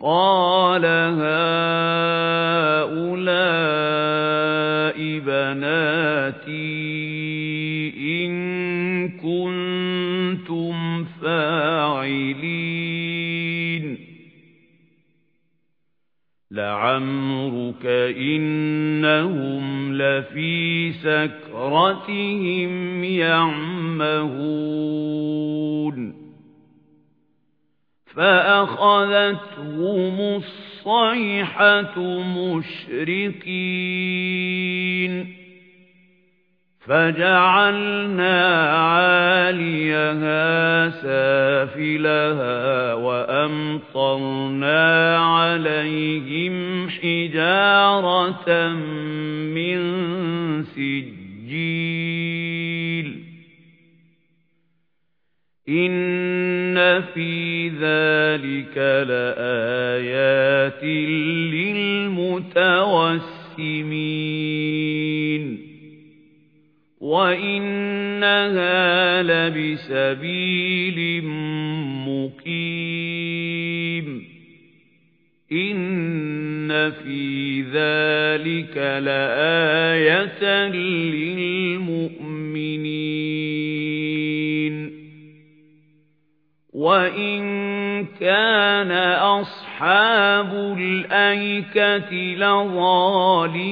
قال هؤلاء بناتي إن كنتم فاعلين لعمرك إنهم لفي سكرتهم يعمهون فأخذتهم الصيحة مشرقين فجعلنا عاليها سافلها وأمطرنا عليهم حجارة من سجيل إن في ذلك لآيات للمتوسمين وَإِنَّهَا لَبِسَبِيلٍ مُقِيمٍ إِنَّ فِي ذَلِكَ لَآيَةً لِلْمُؤْمِنِينَ وَإِنْ كَانَ أَصْحَابُ الْأَيْكَةِ لَظَالِمِينَ.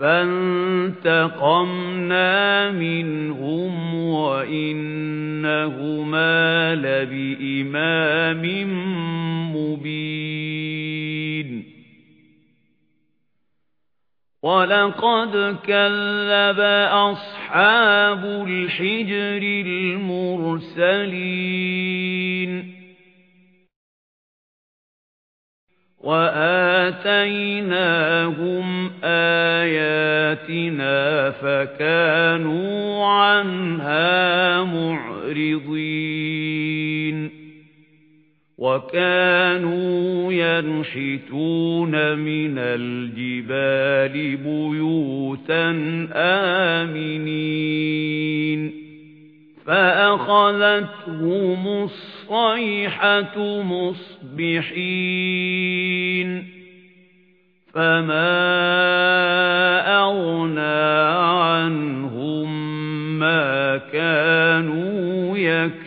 فانتقمنا منهم وإنهما لبإمام مبين. ولقد كذب أصحاب الحجر المرسلين وآتيناهم آياتنا فكانوا عنها معرضين وكانوا ينحتون من الجبال بيوتا آمنين. فأخذتهم الصيحة مصبحين. فما أغنى عنهم ما كانوا يكسبون.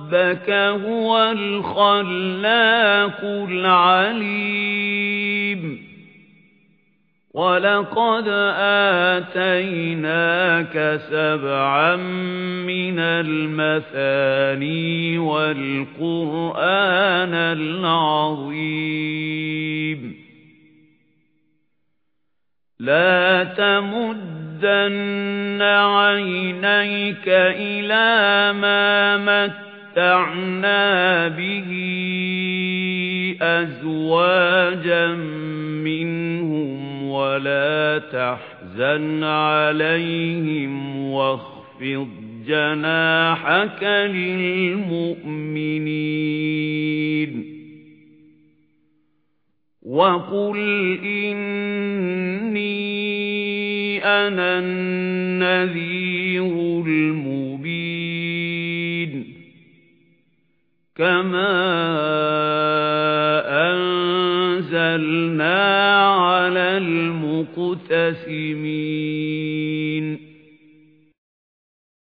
رَبَّكَ هُوَ الْخَلَّاقُ الْعَلِيمُ. وَلَقَدْ آتَيْنَاكَ سَبْعًا مِنَ الْمَثَانِي وَالْقُرْآنَ الْعَظِيمَ. لَا تَمُدَّنَّ عَيْنَيْكَ إِلَى مَا مَتَّعْنَا بِهِ أَزْوَاجًا مِنْهُمْ ولا تحزن عليهم واخفض جناحك للمؤمنين وقل إني أنا النذير كما أنزلنا على المقتسمين